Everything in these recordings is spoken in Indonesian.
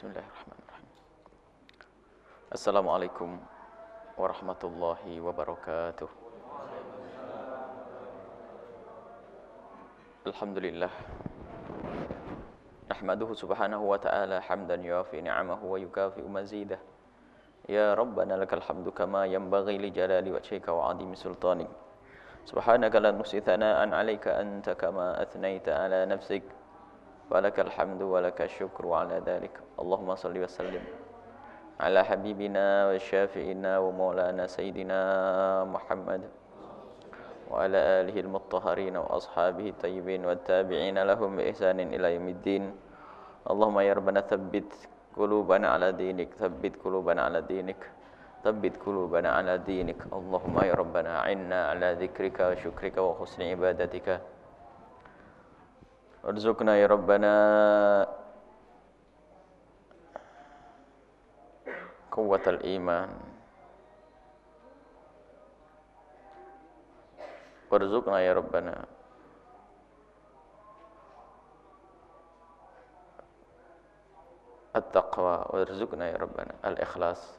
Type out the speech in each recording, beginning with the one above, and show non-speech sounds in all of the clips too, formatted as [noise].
بسم الله الرحمن الرحيم. السلام عليكم ورحمة الله وبركاته. الحمد لله. نحمده سبحانه وتعالى حمدا يوفي نعمه ويكافئ مزيده. يا ربنا لك الحمد كما ينبغي لجلال وجهك وعظيم سلطانك. سبحانك لا نحصي ثناء عليك أنت كما أثنيت على نفسك. ولك الحمد ولك الشكر على ذلك. اللهم صل وسلم على حبيبنا وشافئنا ومولانا سيدنا محمد وعلى آله المطهرين وأصحابه الطيبين والتابعين لهم بإحسان إلى يوم الدين. اللهم يا ربنا ثبت قلوبنا على دينك ثبت قلوبنا على دينك ثبت قلوبنا على دينك. اللهم يا ربنا عنا على ذكرك وشكرك وحسن عبادتك. ارزقنا يا ربنا. قوة الإيمان. وارزقنا يا ربنا. التقوى. وارزقنا يا ربنا. الإخلاص.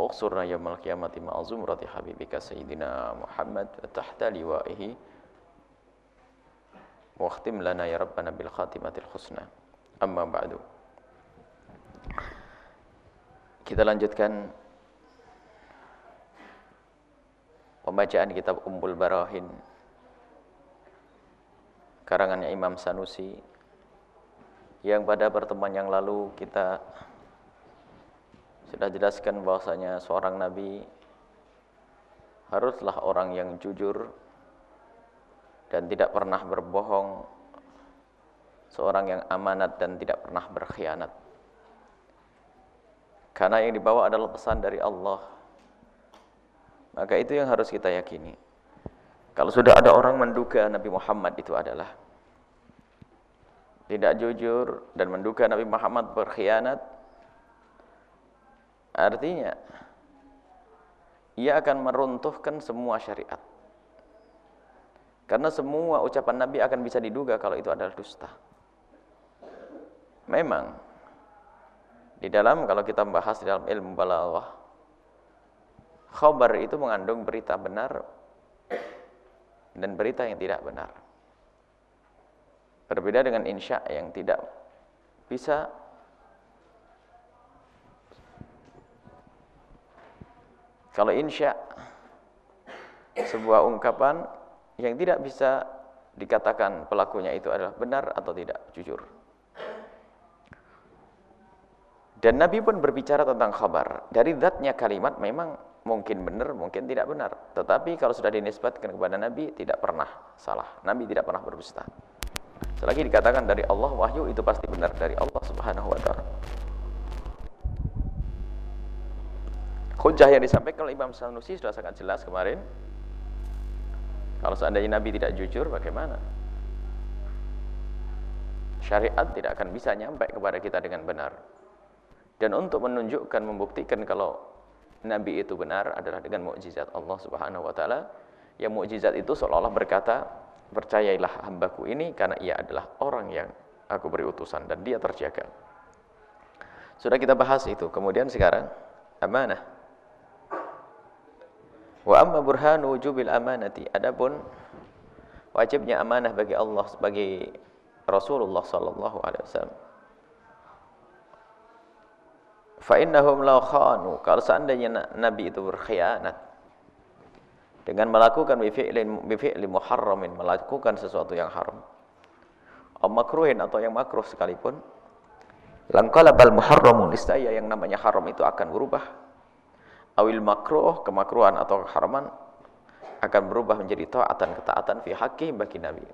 اغسرنا يوم القيامة مع زمرة حبيبك سيدنا محمد تحت لوائه. واختم لنا يا ربنا بالخاتمة الحسنى أما بعد kita lanjutkan pembacaan kitab Umbul Barahin karangannya Imam Sanusi yang pada pertemuan yang lalu kita sudah jelaskan bahwasanya seorang nabi haruslah orang yang jujur dan tidak pernah berbohong. Seorang yang amanat dan tidak pernah berkhianat. Karena yang dibawa adalah pesan dari Allah. Maka itu yang harus kita yakini. Kalau sudah ada orang menduga Nabi Muhammad itu adalah tidak jujur dan menduga Nabi Muhammad berkhianat artinya ia akan meruntuhkan semua syariat karena semua ucapan Nabi akan bisa diduga kalau itu adalah dusta. Memang di dalam kalau kita membahas di dalam ilmu balaghah khabar itu mengandung berita benar dan berita yang tidak benar. Berbeda dengan insya yang tidak bisa Kalau insya sebuah ungkapan yang tidak bisa dikatakan pelakunya itu adalah benar atau tidak jujur. Dan Nabi pun berbicara tentang khabar. Dari zatnya kalimat memang mungkin benar, mungkin tidak benar. Tetapi kalau sudah dinisbatkan kepada Nabi, tidak pernah salah. Nabi tidak pernah berdusta. Selagi dikatakan dari Allah, wahyu itu pasti benar dari Allah subhanahu wa ta'ala. Hujah yang disampaikan oleh Imam Sanusi sudah sangat jelas kemarin. Kalau seandainya Nabi tidak jujur, bagaimana? Syariat tidak akan bisa nyampe kepada kita dengan benar. Dan untuk menunjukkan, membuktikan kalau Nabi itu benar adalah dengan mukjizat Allah Subhanahu wa taala. Yang mukjizat itu seolah-olah berkata, "Percayailah hambaku ini karena ia adalah orang yang aku beri utusan dan dia terjaga." Sudah kita bahas itu. Kemudian sekarang amanah. Wa amma burhanu wujubil amanati. Adapun wajibnya amanah bagi Allah sebagai Rasulullah sallallahu alaihi wasallam. Fa innahum law khanu. Kalau seandainya nabi itu berkhianat dengan melakukan bifi'lin bifi'li muharramin, melakukan sesuatu yang haram. Am makruhin atau yang makruh sekalipun, langkalabal muharramun istaya yang namanya haram itu akan berubah awil makruh kemakruhan atau keharaman akan berubah menjadi taatan ketaatan fi haqqi bagi Nabi.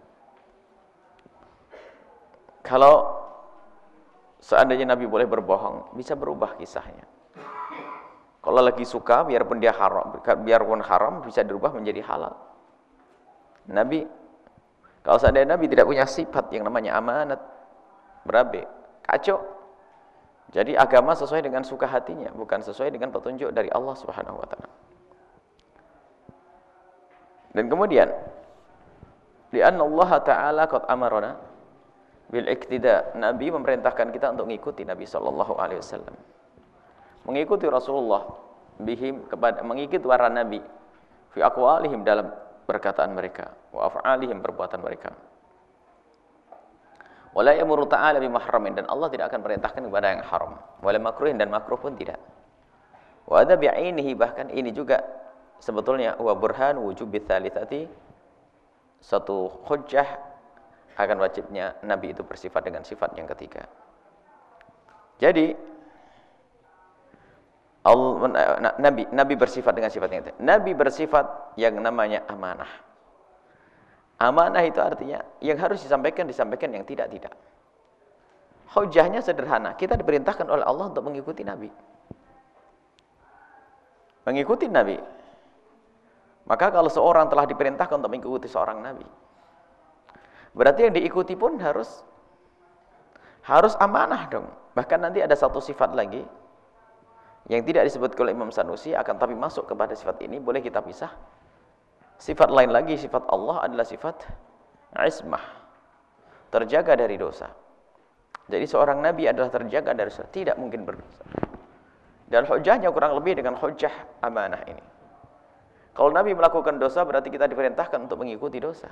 Kalau seandainya Nabi boleh berbohong, bisa berubah kisahnya. Kalau lagi suka, biarpun dia haram, biarpun haram bisa dirubah menjadi halal. Nabi, kalau seandainya Nabi tidak punya sifat yang namanya amanat, berabe, kacau, jadi agama sesuai dengan suka hatinya, bukan sesuai dengan petunjuk dari Allah Subhanahu wa taala. Dan kemudian lian Allah taala qad amarna bil iktida. Nabi memerintahkan kita untuk mengikuti Nabi sallallahu alaihi wasallam. Mengikuti Rasulullah bihim kepada mengikuti para nabi fi aqwalihim dalam perkataan mereka wa af'alihim perbuatan mereka. Wala yamuru ta'ala bi mahramin dan Allah tidak akan perintahkan kepada yang haram. Wala makruhin dan makruh pun tidak. Wa ada bi'ainihi bahkan ini juga sebetulnya wa burhan wujubi tsalitsati satu hujjah akan wajibnya Nabi itu bersifat dengan sifat yang ketiga. Jadi Allah, Nabi Nabi bersifat dengan sifat yang ketiga. Nabi bersifat yang namanya amanah. Amanah itu artinya yang harus disampaikan disampaikan yang tidak tidak. Hujahnya sederhana. Kita diperintahkan oleh Allah untuk mengikuti Nabi. Mengikuti Nabi. Maka kalau seorang telah diperintahkan untuk mengikuti seorang Nabi, Berarti yang diikuti pun harus harus amanah dong. Bahkan nanti ada satu sifat lagi yang tidak disebut oleh Imam Sanusi akan tapi masuk kepada sifat ini boleh kita pisah. Sifat lain lagi sifat Allah adalah sifat ismah. Terjaga dari dosa. Jadi seorang nabi adalah terjaga dari dosa, tidak mungkin berdosa. Dan hujahnya kurang lebih dengan hujah amanah ini. Kalau nabi melakukan dosa berarti kita diperintahkan untuk mengikuti dosa.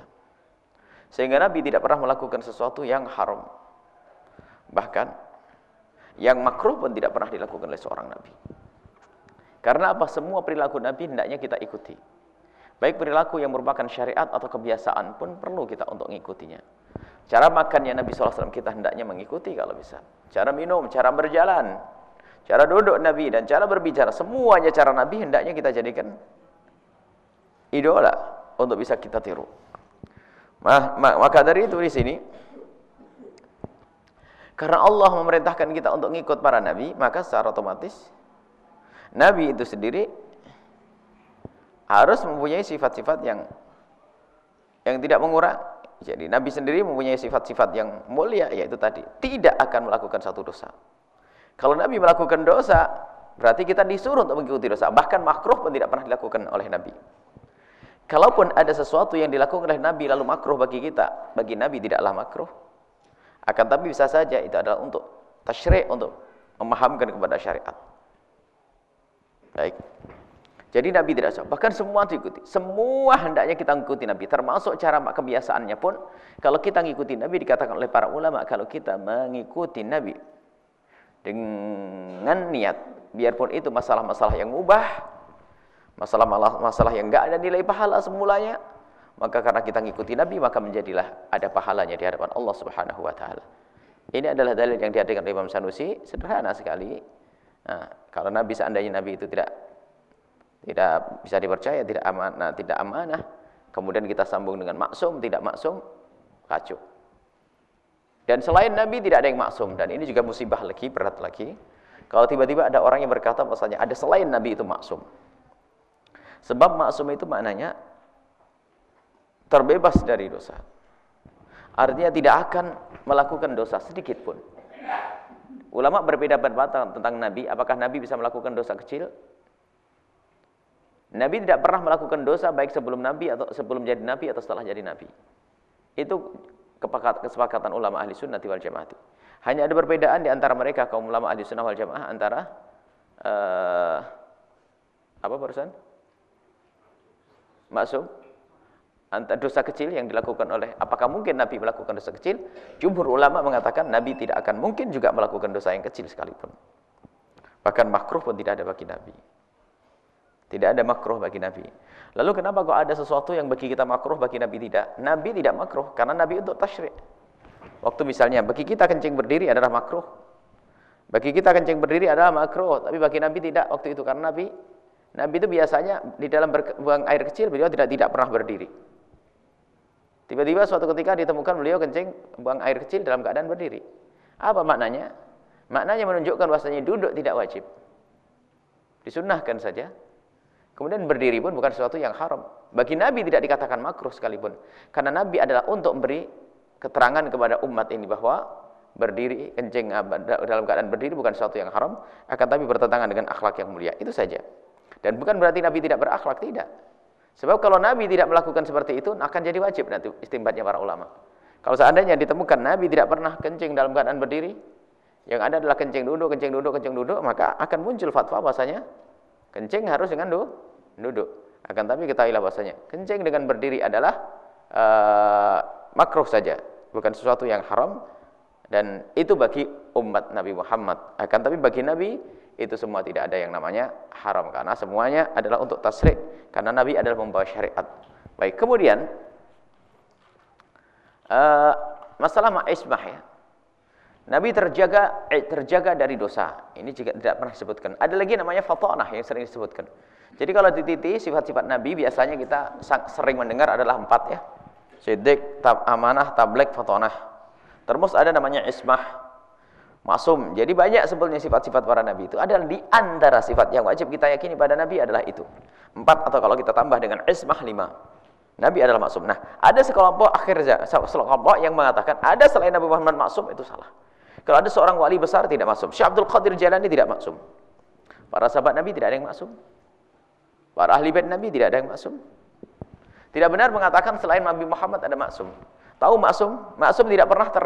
Sehingga Nabi tidak pernah melakukan sesuatu yang haram. Bahkan yang makruh pun tidak pernah dilakukan oleh seorang Nabi. Karena apa? Semua perilaku Nabi hendaknya kita ikuti. Baik perilaku yang merupakan syariat atau kebiasaan pun perlu kita untuk mengikutinya. Cara makannya Nabi SAW kita hendaknya mengikuti kalau bisa. Cara minum, cara berjalan, cara duduk Nabi dan cara berbicara. Semuanya cara Nabi hendaknya kita jadikan idola untuk bisa kita tiru. Maka dari itu di sini karena Allah memerintahkan kita untuk mengikut para nabi, maka secara otomatis nabi itu sendiri harus mempunyai sifat-sifat yang yang tidak mengurang. Jadi nabi sendiri mempunyai sifat-sifat yang mulia yaitu tadi tidak akan melakukan satu dosa. Kalau nabi melakukan dosa, berarti kita disuruh untuk mengikuti dosa. Bahkan makruh pun tidak pernah dilakukan oleh nabi. Kalaupun ada sesuatu yang dilakukan oleh Nabi lalu makruh bagi kita, bagi Nabi tidaklah makruh. Akan tapi bisa saja itu adalah untuk tasyri' untuk memahamkan kepada syariat. Baik. Jadi Nabi tidak salah. Bahkan semua diikuti. Semua hendaknya kita mengikuti Nabi. Termasuk cara kebiasaannya pun. Kalau kita mengikuti Nabi, dikatakan oleh para ulama. Kalau kita mengikuti Nabi. Dengan niat. Biarpun itu masalah-masalah yang mubah masalah masalah yang enggak ada nilai pahala semulanya maka karena kita ngikuti Nabi maka menjadilah ada pahalanya di hadapan Allah Subhanahu wa taala. Ini adalah dalil yang dihadirkan oleh Imam Sanusi, sederhana sekali. Nah, kalau Nabi seandainya Nabi itu tidak tidak bisa dipercaya, tidak amanah, tidak amanah, kemudian kita sambung dengan maksum, tidak maksum, kacau. Dan selain Nabi tidak ada yang maksum dan ini juga musibah lagi, berat lagi. Kalau tiba-tiba ada orang yang berkata bahwasanya ada selain Nabi itu maksum. Sebab maksum itu maknanya terbebas dari dosa. Artinya tidak akan melakukan dosa sedikit pun. Ulama berbeda pendapat tentang Nabi, apakah Nabi bisa melakukan dosa kecil? Nabi tidak pernah melakukan dosa baik sebelum Nabi atau sebelum jadi Nabi atau setelah jadi Nabi. Itu kesepakatan ulama ahli sunnah wal jamaah. Hanya ada perbedaan di antara mereka kaum ulama ahli sunnah wal jamaah antara uh, apa barusan? maksum antara dosa kecil yang dilakukan oleh apakah mungkin Nabi melakukan dosa kecil? Jumhur ulama mengatakan Nabi tidak akan mungkin juga melakukan dosa yang kecil sekalipun. Bahkan makruh pun tidak ada bagi Nabi. Tidak ada makruh bagi Nabi. Lalu kenapa kok ada sesuatu yang bagi kita makruh, bagi Nabi tidak? Nabi tidak makruh, karena Nabi untuk tasyrik. Waktu misalnya, bagi kita kencing berdiri adalah makruh. Bagi kita kencing berdiri adalah makruh, tapi bagi Nabi tidak waktu itu, karena Nabi Nabi itu biasanya di dalam buang air kecil beliau tidak tidak pernah berdiri. Tiba-tiba suatu ketika ditemukan beliau kencing buang air kecil dalam keadaan berdiri. Apa maknanya? Maknanya menunjukkan bahwasanya duduk tidak wajib. Disunnahkan saja. Kemudian berdiri pun bukan sesuatu yang haram. Bagi Nabi tidak dikatakan makruh sekalipun. Karena Nabi adalah untuk memberi keterangan kepada umat ini bahwa berdiri kencing dalam keadaan berdiri bukan sesuatu yang haram, akan tapi bertentangan dengan akhlak yang mulia. Itu saja. Dan bukan berarti Nabi tidak berakhlak, tidak. Sebab kalau Nabi tidak melakukan seperti itu, akan jadi wajib nanti istimbatnya para ulama. Kalau seandainya ditemukan Nabi tidak pernah kencing dalam keadaan berdiri, yang ada adalah kencing duduk, kencing duduk, kencing duduk, maka akan muncul fatwa bahasanya kencing harus dengan duduk. Akan tapi ketahuilah bahasanya kencing dengan berdiri adalah uh, makruh saja, bukan sesuatu yang haram dan itu bagi umat Nabi Muhammad. Akan tapi bagi Nabi itu semua tidak ada yang namanya haram karena semuanya adalah untuk tasrik karena Nabi adalah membawa syariat. Baik, kemudian uh, masalah ma'ismah ya. Nabi terjaga eh, terjaga dari dosa. Ini juga tidak pernah disebutkan. Ada lagi namanya fatanah yang sering disebutkan. Jadi kalau dititi sifat-sifat Nabi biasanya kita sering mendengar adalah empat ya. Siddiq, tab, amanah, tablek, fatanah. Terus ada namanya ismah, masum. Jadi banyak sebetulnya sifat-sifat para nabi itu. Ada di antara sifat yang wajib kita yakini pada nabi adalah itu. Empat atau kalau kita tambah dengan ismah lima. Nabi adalah maksum. Nah, ada sekelompok akhir sekelompok yang mengatakan ada selain Nabi Muhammad maksum itu salah. Kalau ada seorang wali besar tidak maksum. Syekh Abdul Qadir Jalani tidak maksum. Para sahabat Nabi tidak ada yang maksum. Para ahli bait Nabi tidak ada yang maksum. Tidak benar mengatakan selain Nabi Muhammad ada maksum. Tahu maksum? Maksum tidak pernah ter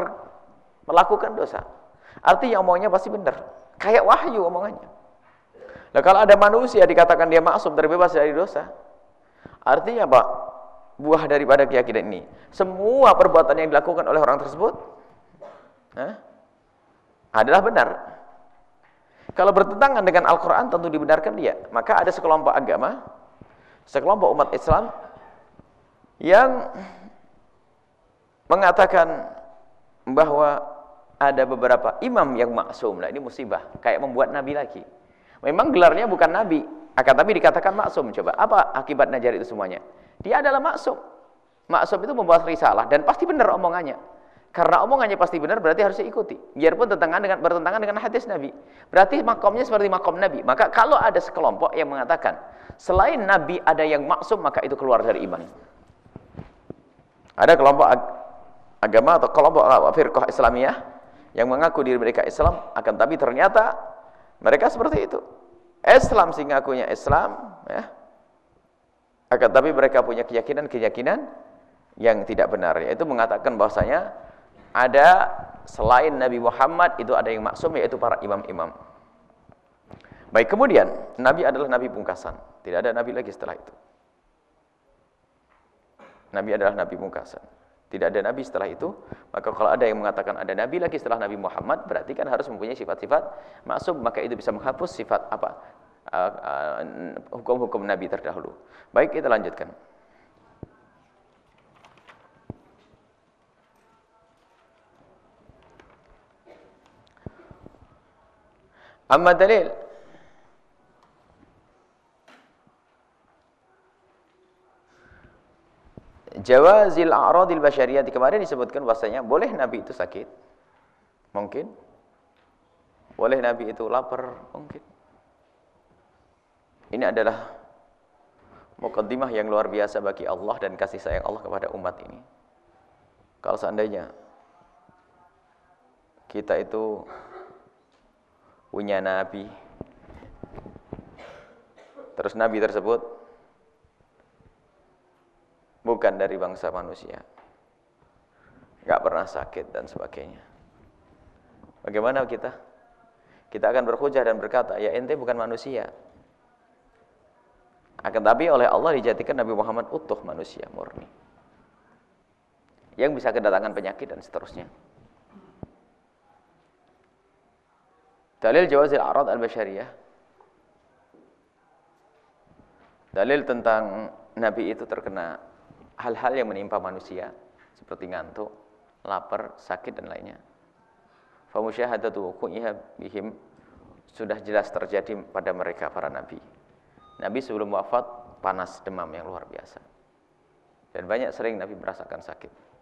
melakukan dosa. Artinya omongnya pasti benar. Kayak wahyu omongannya. Nah, kalau ada manusia dikatakan dia maksum terbebas dari dosa. Artinya apa? buah daripada keyakinan ini. Semua perbuatan yang dilakukan oleh orang tersebut eh, adalah benar. Kalau bertentangan dengan Al-Quran tentu dibenarkan dia. Maka ada sekelompok agama, sekelompok umat Islam yang mengatakan bahwa ada beberapa imam yang maksum. Nah, ini musibah, kayak membuat nabi lagi. Memang gelarnya bukan nabi, akan tapi dikatakan maksum. Coba, apa akibat najar itu semuanya? Dia adalah maksum. Maksum itu membuat risalah dan pasti benar omongannya. Karena omongannya pasti benar berarti harus diikuti. Biarpun tentangan dengan bertentangan dengan hadis Nabi. Berarti makomnya seperti makom Nabi. Maka kalau ada sekelompok yang mengatakan selain Nabi ada yang maksum maka itu keluar dari iman. Ada kelompok ag agama atau kelompok firqah Islamiyah yang mengaku diri mereka Islam akan tapi ternyata mereka seperti itu. Islam sih ngakunya Islam ya akan tapi mereka punya keyakinan-keyakinan yang tidak benar yaitu mengatakan bahwasanya ada selain Nabi Muhammad itu ada yang maksum yaitu para imam-imam. Baik, kemudian Nabi adalah nabi pungkasan. Tidak ada nabi lagi setelah itu. Nabi adalah nabi pungkasan. Tidak ada nabi setelah itu. Maka kalau ada yang mengatakan ada nabi lagi setelah Nabi Muhammad, berarti kan harus mempunyai sifat-sifat maksum, maka itu bisa menghapus sifat apa? Uh, uh, hukum-hukum Nabi terdahulu. Baik, kita lanjutkan. Amma dalil Jawazil a'radil basyariyati kemarin disebutkan bahasanya boleh Nabi itu sakit. Mungkin. Boleh Nabi itu lapar. Mungkin. Ini adalah mukaddimah yang luar biasa bagi Allah dan kasih sayang Allah kepada umat ini. Kalau seandainya kita itu punya nabi. Terus nabi tersebut bukan dari bangsa manusia. Nggak pernah sakit dan sebagainya. Bagaimana kita? Kita akan berhujah dan berkata ya ente bukan manusia. Akan tapi oleh Allah dijadikan Nabi Muhammad utuh manusia murni. Yang bisa kedatangan penyakit dan seterusnya. Dalil jawazil arad al-basyariyah. Dalil tentang Nabi itu terkena hal-hal yang menimpa manusia. Seperti ngantuk, lapar, sakit dan lainnya. Famusyahadatu wuku'iha bihim sudah jelas terjadi pada mereka para nabi. Nabi sebelum wafat panas demam yang luar biasa. Dan banyak sering Nabi merasakan sakit.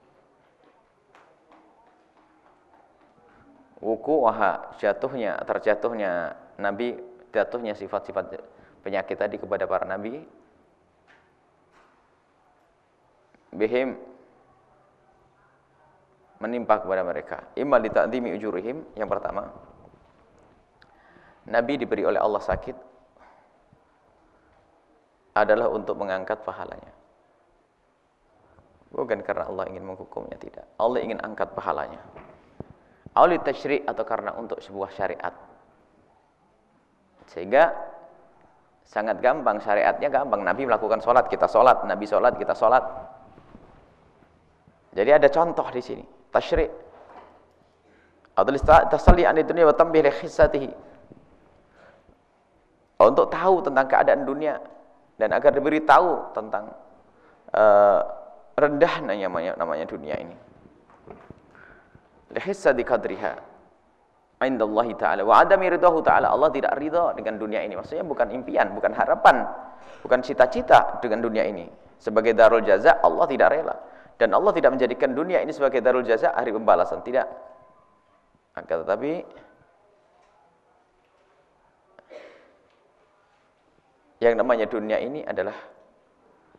Wuku waha jatuhnya, terjatuhnya Nabi, jatuhnya sifat-sifat penyakit tadi kepada para Nabi. Bihim menimpa kepada mereka. Imma li ta'dhimi ujurihim, yang pertama. Nabi diberi oleh Allah sakit adalah untuk mengangkat pahalanya. Bukan karena Allah ingin menghukumnya, tidak. Allah ingin angkat pahalanya. Auli tashri' atau karena untuk sebuah syariat. Sehingga sangat gampang, syariatnya gampang. Nabi melakukan sholat, kita sholat. Nabi sholat, kita sholat. Jadi ada contoh di sini. Tashri' atau tasalli an dunia wa tambih li khissatihi. Untuk tahu tentang keadaan dunia dan agar diberi tahu tentang uh, rendah namanya namanya dunia ini. Lihissa di kadriha Allah taala wa adami ridahu taala Allah tidak ridha dengan dunia ini. Maksudnya bukan impian, bukan harapan, bukan cita-cita dengan dunia ini. Sebagai darul jaza Allah tidak rela dan Allah tidak menjadikan dunia ini sebagai darul jaza hari pembalasan, tidak. Akan tetapi yang namanya dunia ini adalah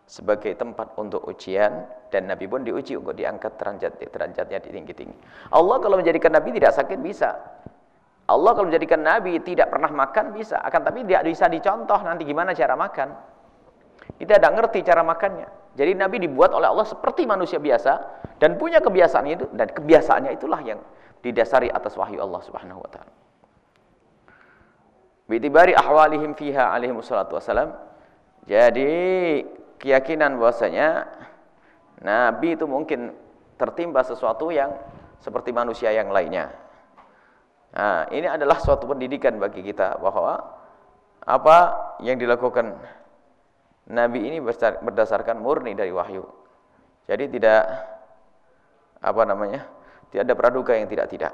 sebagai tempat untuk ujian dan Nabi pun diuji untuk diangkat derajat derajatnya di tinggi-tinggi. Allah kalau menjadikan Nabi tidak sakit bisa. Allah kalau menjadikan Nabi tidak pernah makan bisa, akan tapi tidak bisa dicontoh nanti gimana cara makan. Kita tidak ngerti cara makannya. Jadi Nabi dibuat oleh Allah seperti manusia biasa dan punya kebiasaan itu dan kebiasaannya itulah yang didasari atas wahyu Allah Subhanahu wa taala. Bitibari ahwalihim fiha alaihi wassalam. Jadi keyakinan bahwasanya Nabi itu mungkin tertimpa sesuatu yang seperti manusia yang lainnya. Nah, ini adalah suatu pendidikan bagi kita bahwa apa yang dilakukan Nabi ini berdasarkan murni dari wahyu. Jadi tidak apa namanya? Tidak ada praduga yang tidak-tidak.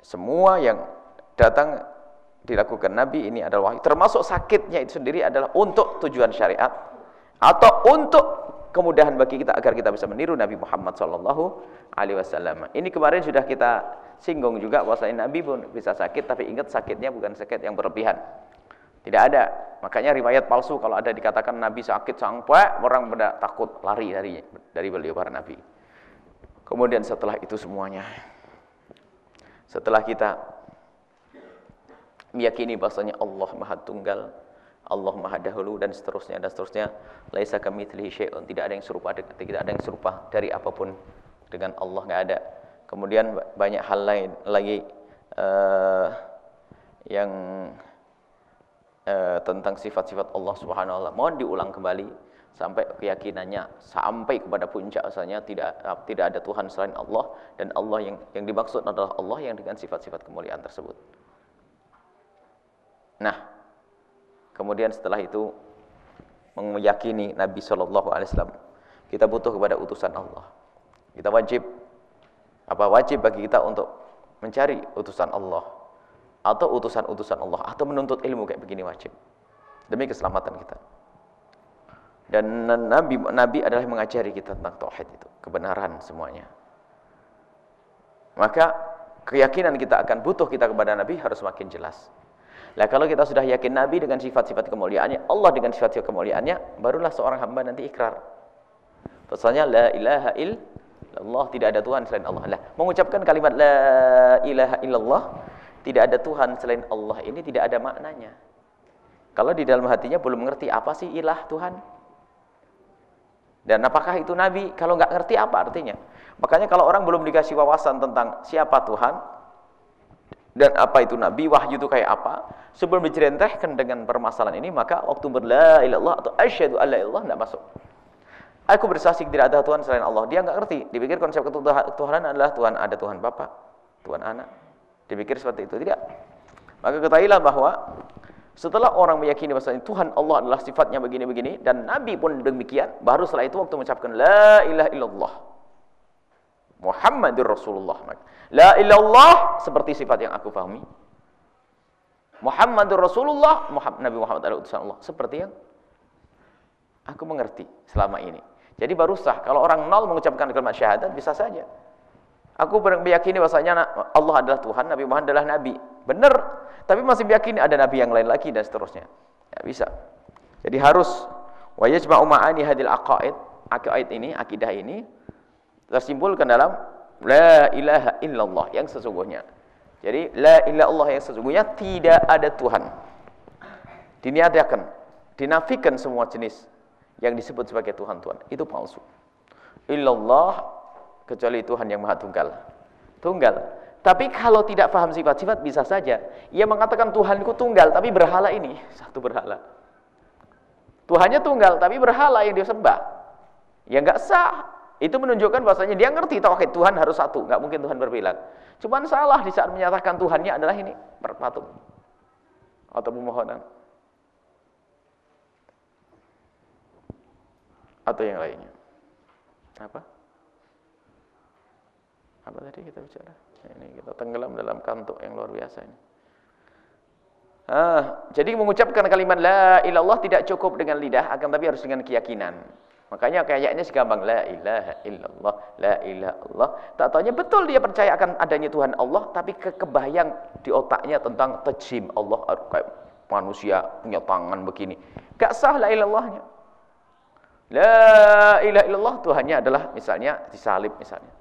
Semua yang datang dilakukan Nabi ini adalah wahyu. Termasuk sakitnya itu sendiri adalah untuk tujuan syariat atau untuk kemudahan bagi kita agar kita bisa meniru Nabi Muhammad sallallahu alaihi wasallam. Ini kemarin sudah kita singgung juga bahwasanya Nabi pun bisa sakit tapi ingat sakitnya bukan sakit yang berlebihan. Tidak ada. Makanya riwayat palsu kalau ada dikatakan Nabi sakit sampai orang pada takut lari dari dari beliau para nabi. Kemudian setelah itu semuanya setelah kita meyakini bahwasanya Allah Maha Tunggal, Allah Maha Dahulu dan seterusnya dan seterusnya. Laisa kamitslihi syai'un, tidak ada yang serupa tidak ada yang serupa dari apa pun dengan Allah enggak ada. Kemudian banyak hal lain lagi uh, yang uh, tentang sifat-sifat Allah Subhanahu wa. Mohon diulang kembali sampai keyakinannya sampai kepada puncak asalnya tidak tidak ada Tuhan selain Allah dan Allah yang yang dimaksud adalah Allah yang dengan sifat-sifat kemuliaan tersebut. Nah, Kemudian setelah itu meyakini Nabi Shallallahu Alaihi Wasallam. Kita butuh kepada utusan Allah. Kita wajib apa wajib bagi kita untuk mencari utusan Allah atau utusan-utusan Allah atau menuntut ilmu kayak begini wajib demi keselamatan kita. Dan Nabi Nabi adalah mengajari kita tentang tauhid itu, kebenaran semuanya. Maka keyakinan kita akan butuh kita kepada Nabi harus makin jelas. Lah kalau kita sudah yakin Nabi dengan sifat-sifat kemuliaannya, Allah dengan sifat-sifat kemuliaannya, barulah seorang hamba nanti ikrar. Pesannya la ilaha illallah, tidak ada Tuhan selain Allah. Lah, mengucapkan kalimat la ilaha illallah, tidak ada Tuhan selain Allah ini tidak ada maknanya. Kalau di dalam hatinya belum mengerti apa sih ilah Tuhan? Dan apakah itu Nabi? Kalau nggak ngerti apa artinya? Makanya kalau orang belum dikasih wawasan tentang siapa Tuhan, dan apa itu nabi? Wahyu itu kayak apa? Sebelum dicerentahkan dengan permasalahan ini maka waktu berla ilallah atau asyhadu alla ilallah tidak masuk. Aku bersaksi tidak ada Tuhan selain Allah. Dia nggak ngerti. Dipikir konsep ketuhanan adalah Tuhan. Ada Tuhan Bapa Tuhan Anak. Dipikir seperti itu. Tidak. Maka ketahuilah bahwa setelah orang meyakini bahwa Tuhan Allah adalah sifatnya begini-begini dan Nabi pun demikian baru setelah itu waktu mengucapkan la ilaha illallah Muhammadur Rasulullah. La ilallah seperti sifat yang aku fahami. Muhammadur Rasulullah, Muhammad, Nabi Muhammad adalah utusan Allah. Seperti yang aku mengerti selama ini. Jadi baru sah. Kalau orang nol mengucapkan kalimat syahadat, bisa saja. Aku meyakini bahasanya Allah adalah Tuhan, Nabi Muhammad adalah Nabi. Benar. Tapi masih meyakini ada Nabi yang lain lagi dan seterusnya. Ya bisa. Jadi harus wa yajma'u ma'ani hadil aqaid, aqaid ini, akidah ini tersimpulkan dalam la ilaha illallah yang sesungguhnya. Jadi la ilaha illallah yang sesungguhnya tidak ada Tuhan. Diniadakan, dinafikan semua jenis yang disebut sebagai Tuhan-Tuhan. Itu palsu. illallah kecuali Tuhan yang Maha Tunggal. Tunggal. Tapi kalau tidak paham sifat-sifat bisa saja ia mengatakan Tuhanku tunggal tapi berhala ini [laughs] satu berhala. Tuhannya tunggal tapi berhala yang dia sembah. Ya enggak sah. Itu menunjukkan bahasanya dia ngerti tauhid Tuhan harus satu, enggak mungkin Tuhan berbilang. Cuman salah di saat menyatakan Tuhannya adalah ini berpatung atau pemohonan atau yang lainnya. Apa? Apa tadi kita bicara? Ini kita tenggelam dalam kantuk yang luar biasa ini. Ah, jadi mengucapkan kalimat la ilallah tidak cukup dengan lidah, akan tapi harus dengan keyakinan. Makanya kayaknya segampang la ilaha illallah, la ilaha Allah. Tak tanya betul dia percaya akan adanya Tuhan Allah, tapi kekebayang di otaknya tentang tajim Allah kayak manusia punya tangan begini. Gak sah la ilallahnya. La ilaha illallah Tuhannya adalah misalnya disalib misalnya.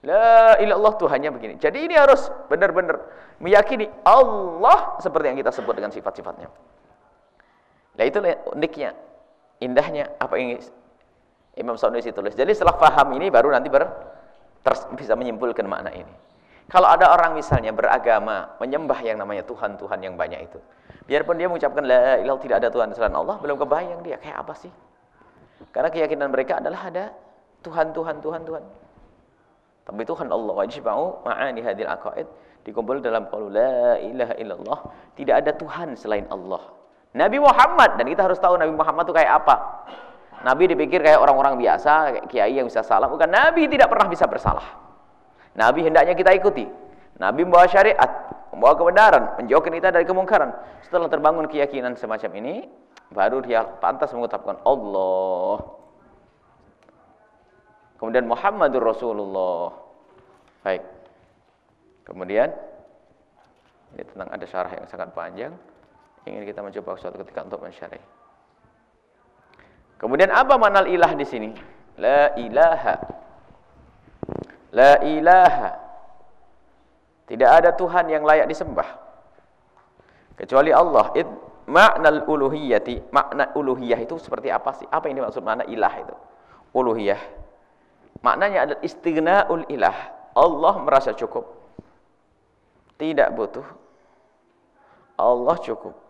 La ilallah Tuhannya begini. Jadi ini harus benar-benar meyakini Allah seperti yang kita sebut dengan sifat-sifatnya. Nah itu uniknya, indahnya apa yang Imam Sanusi tulis. Jadi setelah faham ini baru nanti ber, terus bisa menyimpulkan makna ini. Kalau ada orang misalnya beragama, menyembah yang namanya Tuhan-Tuhan yang banyak itu. Biarpun dia mengucapkan la ilallah tidak ada Tuhan selain Allah, belum kebayang dia kayak apa sih? Karena keyakinan mereka adalah ada Tuhan, Tuhan, Tuhan, Tuhan. Tapi Tuhan Allah wajibau ma'ani hadil aqaid dikumpul dalam qaul la ilaha illallah, tidak ada Tuhan selain Allah. Nabi Muhammad dan kita harus tahu Nabi Muhammad itu kayak apa. Nabi dipikir kayak orang-orang biasa, kayak kiai yang bisa salah. Bukan Nabi tidak pernah bisa bersalah. Nabi hendaknya kita ikuti. Nabi membawa syariat, membawa kebenaran, menjauhkan kita dari kemungkaran. Setelah terbangun keyakinan semacam ini, baru dia pantas mengucapkan Allah. Kemudian Muhammadur Rasulullah. Baik. Kemudian ini tentang ada syarah yang sangat panjang. Ingin kita mencoba suatu ketika untuk mensyarah. Kemudian apa makna ilah di sini? La ilaha. La ilaha. Tidak ada Tuhan yang layak disembah kecuali Allah. Makna uluhiyati, makna uluhiyah itu seperti apa sih? Apa ini maksud makna ilah itu? Uluhiyah. Maknanya adalah istighna'ul ilah. Allah merasa cukup. Tidak butuh. Allah cukup.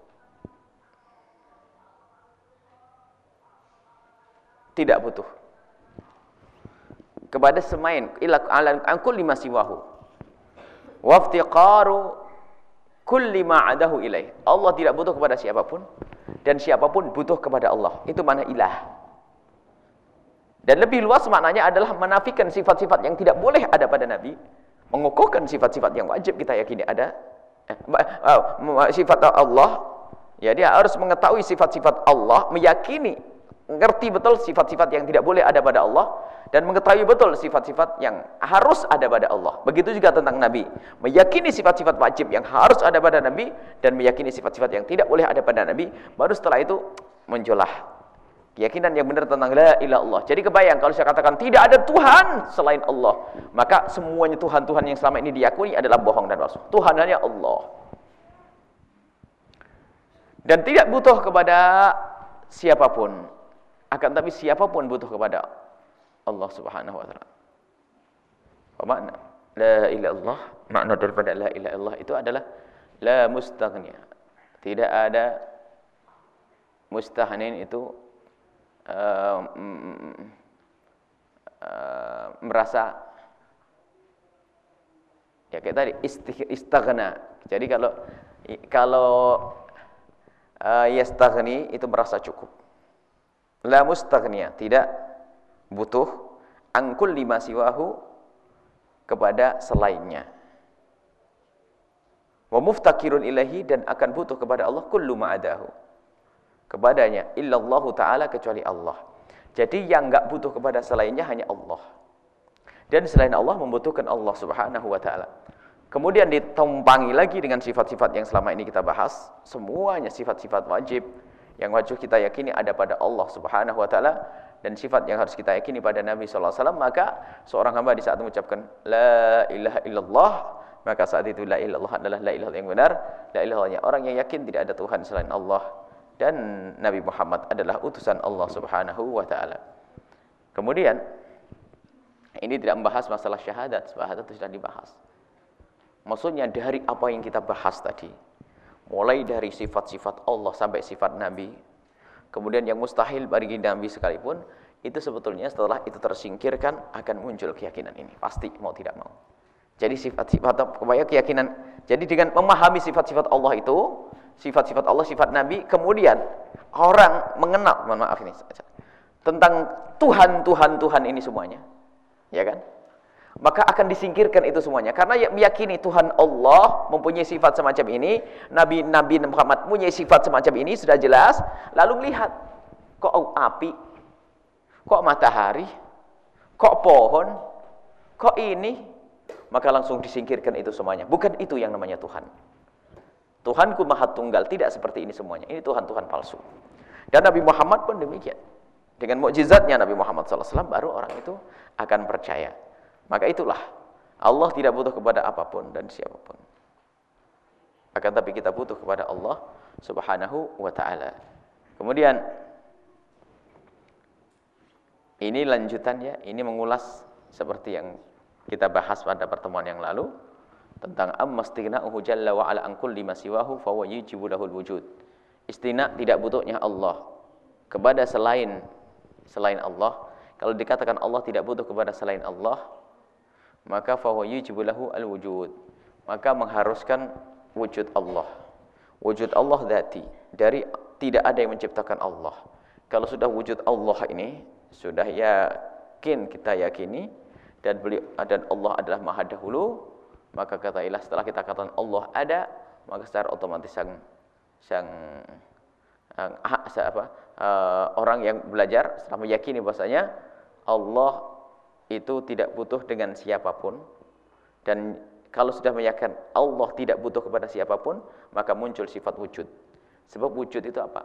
Tidak butuh. Kepada semain ila ala kulli ma siwahu. Waftiqaru kulli ma'adahu ilaih. Allah tidak butuh kepada siapa pun dan siapa pun butuh kepada Allah. Itu mana ilah. Dan lebih luas maknanya adalah menafikan sifat-sifat yang tidak boleh ada pada Nabi, mengukuhkan sifat-sifat yang wajib kita yakini ada. Eh, oh, sifat Allah, ya harus mengetahui sifat-sifat Allah, meyakini ngerti betul sifat-sifat yang tidak boleh ada pada Allah dan mengetahui betul sifat-sifat yang harus ada pada Allah. Begitu juga tentang Nabi, meyakini sifat-sifat wajib yang harus ada pada Nabi dan meyakini sifat-sifat yang tidak boleh ada pada Nabi, baru setelah itu muncullah keyakinan yang benar tentang la ilaha Allah. Jadi kebayang kalau saya katakan tidak ada Tuhan selain Allah, maka semuanya Tuhan-Tuhan yang selama ini diakui adalah bohong dan palsu. Tuhan hanya Allah. Dan tidak butuh kepada siapa pun akan tapi siapa pun butuh kepada Allah Subhanahu wa taala. Apa makna la ilaha illallah? Makna daripada la ilaha illallah itu adalah la mustaghniya. Tidak ada mustahnin itu uh, uh, merasa ya kayak tadi istighna. Jadi kalau kalau uh, yastaghni itu merasa cukup la mustaghniya, tidak butuh angkul lima siwahu kepada selainnya. Wa muftakirun ilahi dan akan butuh kepada Allah kullu ma'adahu. Kepadanya illallahu taala kecuali Allah. Jadi yang enggak butuh kepada selainnya hanya Allah. Dan selain Allah membutuhkan Allah Subhanahu wa taala. Kemudian ditumpangi lagi dengan sifat-sifat yang selama ini kita bahas, semuanya sifat-sifat wajib, yang wajib kita yakini ada pada Allah Subhanahu wa taala dan sifat yang harus kita yakini pada Nabi sallallahu alaihi wasallam maka seorang hamba di saat mengucapkan la ilaha illallah maka saat itu la ilaha adalah la ilaha yang benar la ilaha orang yang yakin tidak ada Tuhan selain Allah dan Nabi Muhammad adalah utusan Allah Subhanahu wa taala kemudian Ini tidak membahas masalah syahadat, syahadat itu sudah dibahas. Maksudnya dari apa yang kita bahas tadi, mulai dari sifat-sifat Allah sampai sifat Nabi, kemudian yang mustahil bagi Nabi sekalipun, itu sebetulnya setelah itu tersingkirkan akan muncul keyakinan ini, pasti mau tidak mau. Jadi sifat-sifat kebaya keyakinan. Jadi dengan memahami sifat-sifat Allah itu, sifat-sifat Allah, sifat Nabi, kemudian orang mengenal, mohon maaf ini tentang Tuhan, Tuhan, Tuhan ini semuanya ya kan? Maka akan disingkirkan itu semuanya. Karena ya, meyakini Tuhan Allah mempunyai sifat semacam ini, Nabi Nabi Muhammad mempunyai sifat semacam ini sudah jelas, lalu melihat kok api, kok matahari, kok pohon, kok ini, maka langsung disingkirkan itu semuanya. Bukan itu yang namanya Tuhan. Tuhanku Maha Tunggal, tidak seperti ini semuanya. Ini Tuhan-Tuhan palsu. Dan Nabi Muhammad pun demikian. Dengan mukjizatnya Nabi Muhammad SAW baru orang itu akan percaya. Maka itulah Allah tidak butuh kepada apa pun dan siapa pun. Akan tapi kita butuh kepada Allah Subhanahu wa taala. Kemudian ini lanjutannya, ini mengulas seperti yang kita bahas pada pertemuan yang lalu tentang ammastighna'uhu jalla wa ala an kulli ma siwahu fa lahul wujud. Istina tidak butuhnya Allah kepada selain selain Allah. Kalau dikatakan Allah tidak butuh kepada selain Allah, maka fahuwa al-wujud. Maka mengharuskan wujud Allah. Wujud Allah dhati. Dari tidak ada yang menciptakan Allah. Kalau sudah wujud Allah ini, sudah yakin kita yakini, dan beliau dan Allah adalah maha dahulu, maka kata ilah setelah kita katakan Allah ada, maka secara otomatis sang sang apa, uh, orang yang belajar setelah meyakini bahasanya Allah itu tidak butuh dengan siapa pun. Dan kalau sudah meyakinkan Allah tidak butuh kepada siapa pun maka muncul sifat wujud. Sebab wujud itu apa?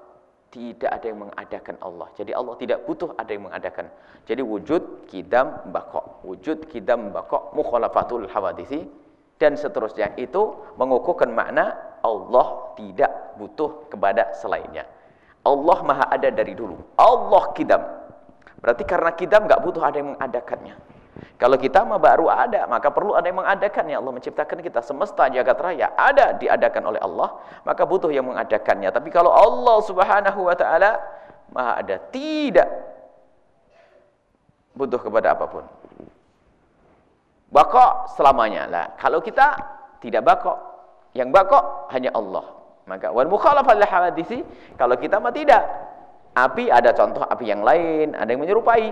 Tidak ada yang mengadakan Allah. Jadi Allah tidak butuh ada yang mengadakan. Jadi wujud kidam bako wujud kidam bako mukhalafatul hawadisi. Dan seterusnya. Itu mengukuhkan makna Allah tidak butuh kepada selainnya. Allah maha ada dari dulu. Allah kidam. Berarti karena kidam nggak butuh ada yang mengadakannya. Kalau kita mah baru ada, maka perlu ada yang mengadakannya. Allah menciptakan kita semesta jagat raya ada diadakan oleh Allah, maka butuh yang mengadakannya. Tapi kalau Allah Subhanahu wa taala Maha ada, tidak butuh kepada apa pun. Bakok selamanya lah. Kalau kita tidak bakok, yang bakok hanya Allah. Maka wal mukhalafah hawadisi kalau kita mah tidak. Api ada contoh api yang lain, ada yang menyerupai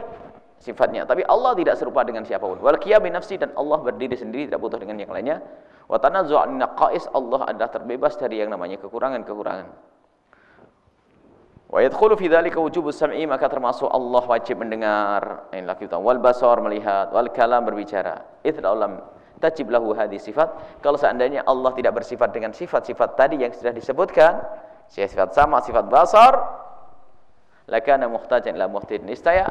sifatnya, tapi Allah tidak serupa dengan siapa pun. Wal qiyam nafsi dan Allah berdiri sendiri tidak butuh dengan yang lainnya. Wa tanazzu'an naqais Allah adalah terbebas dari yang namanya kekurangan-kekurangan. Wa yadkhulu fi dzalika wujubus sam'i maka termasuk Allah wajib mendengar, inilah kita wal basar melihat, wal kalam berbicara. Itsal alam tajib lahu hadhi sifat kalau seandainya Allah tidak bersifat dengan sifat-sifat tadi yang sudah disebutkan sifat sama sifat basar lakana muhtajan ila muhtid. Nistaya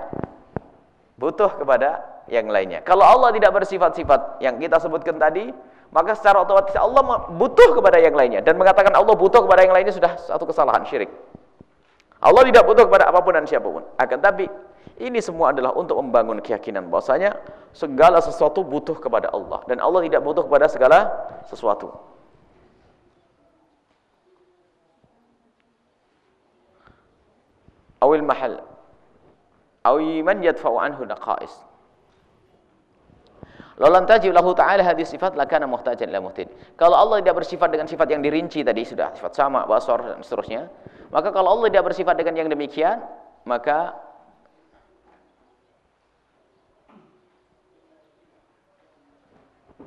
butuh kepada yang lainnya. Kalau Allah tidak bersifat-sifat yang kita sebutkan tadi maka secara otomatis Allah butuh kepada yang lainnya. Dan mengatakan Allah butuh kepada yang lainnya sudah satu kesalahan syirik. Allah tidak butuh kepada apa pun dan siapa pun. Akan tapi ini semua adalah untuk membangun keyakinan bahwasanya segala sesuatu butuh kepada Allah. Dan Allah tidak butuh kepada segala sesuatu. Awil mahal. Awi man yadfa'u anhu naqais. Lalu tajib lahu ta'ala hadis sifat lakana muhtajan ila muhtid. Kalau Allah tidak bersifat dengan sifat yang dirinci tadi sudah sifat sama, basar dan seterusnya, maka kalau Allah tidak bersifat dengan yang demikian, maka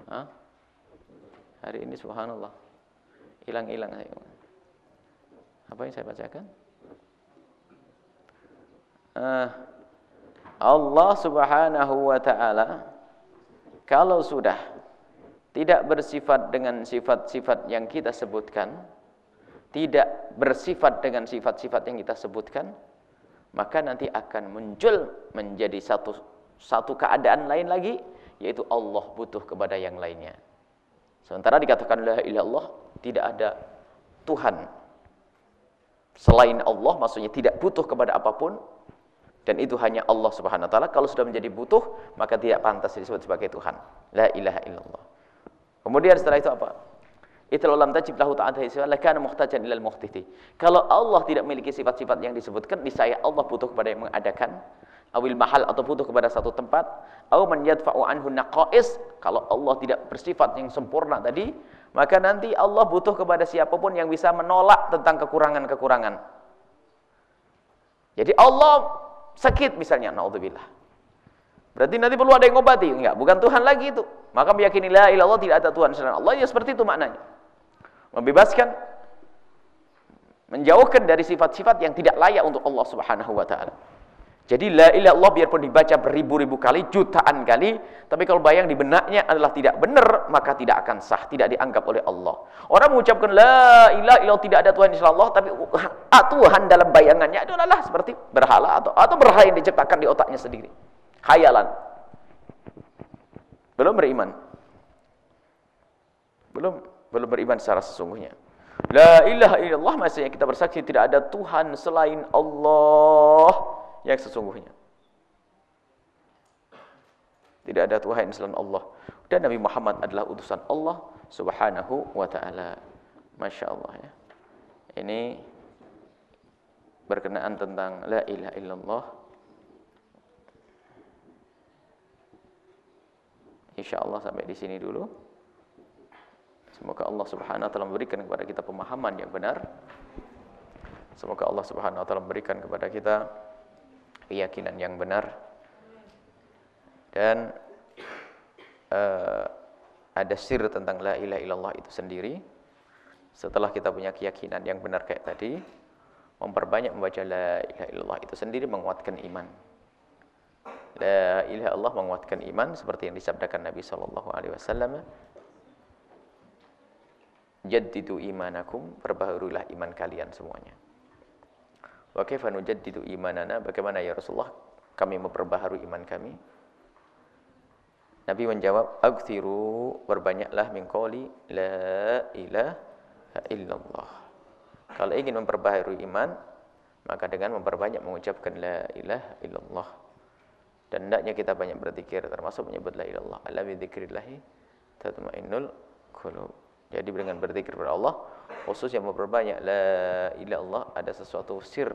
Hah? Hari ini subhanallah. Hilang-hilang Apa yang saya bacakan? Uh, Allah Subhanahu wa taala kalau sudah tidak bersifat dengan sifat-sifat yang kita sebutkan, tidak bersifat dengan sifat-sifat yang kita sebutkan, maka nanti akan muncul menjadi satu satu keadaan lain lagi yaitu Allah butuh kepada yang lainnya. Sementara dikatakan la ilallah tidak ada Tuhan selain Allah maksudnya tidak butuh kepada apa pun Dan itu hanya Allah Subhanahu wa taala. Kalau sudah menjadi butuh, maka tidak pantas disebut sebagai Tuhan. La ilaha illallah. Kemudian setelah itu apa? Itu lam tajib lahu ta'ala lakana muhtajan ilal muhtiti. Kalau Allah tidak memiliki sifat-sifat yang disebutkan, niscaya Allah butuh kepada yang mengadakan awil mahal atau butuh kepada satu tempat, au man yadfa'u anhu naqais. Kalau Allah tidak bersifat yang sempurna tadi, maka nanti Allah butuh kepada siapa pun yang bisa menolak tentang kekurangan-kekurangan. Jadi Allah sakit misalnya, naudzubillah. Berarti nanti perlu ada yang ngobati, enggak, bukan Tuhan lagi itu. Maka meyakini la ilallah tidak ada Tuhan selain Allah, ya seperti itu maknanya. Membebaskan menjauhkan dari sifat-sifat yang tidak layak untuk Allah Subhanahu wa taala. Jadi la ilaha illallah biarpun dibaca beribu-ribu kali, jutaan kali, tapi kalau bayang di benaknya adalah tidak benar, maka tidak akan sah, tidak dianggap oleh Allah. Orang mengucapkan la ilaha illallah tidak ada Tuhan di Allah, tapi ah, Tuhan dalam bayangannya adalah seperti berhala atau atau berhala yang diciptakan di otaknya sendiri. Khayalan. Belum beriman. Belum belum beriman secara sesungguhnya. La ilaha illallah maksudnya kita bersaksi tidak ada Tuhan selain Allah yang sesungguhnya. Tidak ada Tuhan selain Allah. Dan Nabi Muhammad adalah utusan Allah subhanahu wa ta'ala. Masya Allah ya. Ini berkenaan tentang La ilaha illallah. Insya Allah sampai di sini dulu. Semoga Allah subhanahu wa ta'ala memberikan kepada kita pemahaman yang benar. Semoga Allah subhanahu wa ta'ala memberikan kepada kita keyakinan yang benar. Dan uh, ada sir tentang la ilaha illallah itu sendiri. Setelah kita punya keyakinan yang benar kayak tadi memperbanyak membaca la ilaha illallah itu sendiri menguatkan iman. La ilaha illallah menguatkan iman seperti yang disabdakan Nabi sallallahu alaihi wasallam. Jaddidu imanakum perbaharulah iman kalian semuanya Wa kaifa nujaddidu imanana? Bagaimana ya Rasulullah kami memperbaharui iman kami? Nabi menjawab, "Aghfiru berbanyaklah min qawli la ilaha illallah." Kalau ingin memperbaharui iman, maka dengan memperbanyak mengucapkan la ilaha illallah. Dan hendaknya kita banyak berzikir termasuk menyebut la ilallah. Ala bi dzikrillah tatmainnul qulub. Jadi dengan berzikir kepada Allah, khusus yang memperbanyak la ilaha illallah ada sesuatu sir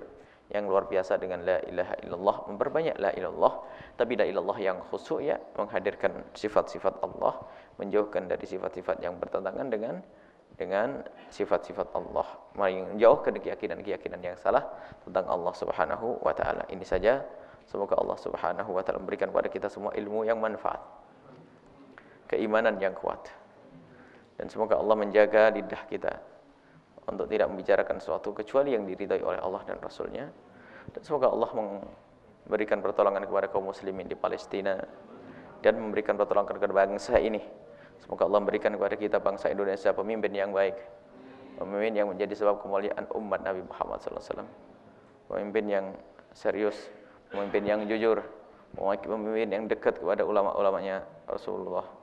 yang luar biasa dengan la ilaha illallah, memperbanyak la ilallah, tapi la ilallah yang khusus ya menghadirkan sifat-sifat Allah, menjauhkan dari sifat-sifat yang bertentangan dengan dengan sifat-sifat Allah, menjauhkan keyakinan-keyakinan yang salah tentang Allah Subhanahu wa taala. Ini saja semoga Allah Subhanahu wa taala memberikan kepada kita semua ilmu yang manfaat. Keimanan yang kuat dan semoga Allah menjaga lidah kita untuk tidak membicarakan sesuatu kecuali yang diridai oleh Allah dan Rasulnya. Dan semoga Allah memberikan pertolongan kepada kaum muslimin di Palestina dan memberikan pertolongan kepada bangsa ini. Semoga Allah memberikan kepada kita bangsa Indonesia pemimpin yang baik, pemimpin yang menjadi sebab kemuliaan umat Nabi Muhammad SAW, pemimpin yang serius, pemimpin yang jujur, pemimpin yang dekat kepada ulama-ulamanya Rasulullah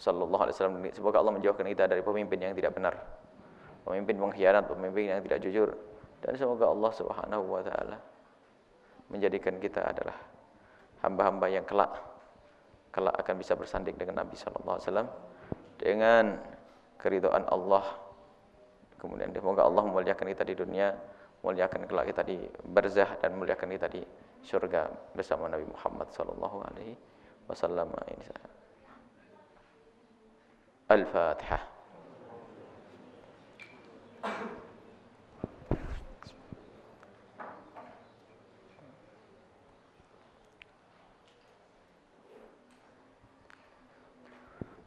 sallallahu alaihi wasallam. Semoga Allah menjauhkan kita dari pemimpin yang tidak benar. Pemimpin pengkhianat pemimpin yang tidak jujur. Dan semoga Allah Subhanahu wa taala menjadikan kita adalah hamba-hamba yang kelak. Kelak akan bisa bersanding dengan Nabi sallallahu alaihi wasallam dengan keridhaan Allah. Kemudian semoga Allah memuliakan kita di dunia muliakan kelak kita di barzah dan muliakan kita di surga bersama Nabi Muhammad sallallahu alaihi wasallam الفاتحة.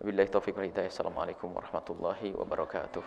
بالله التوفيق والهداية. السلام عليكم ورحمة الله وبركاته.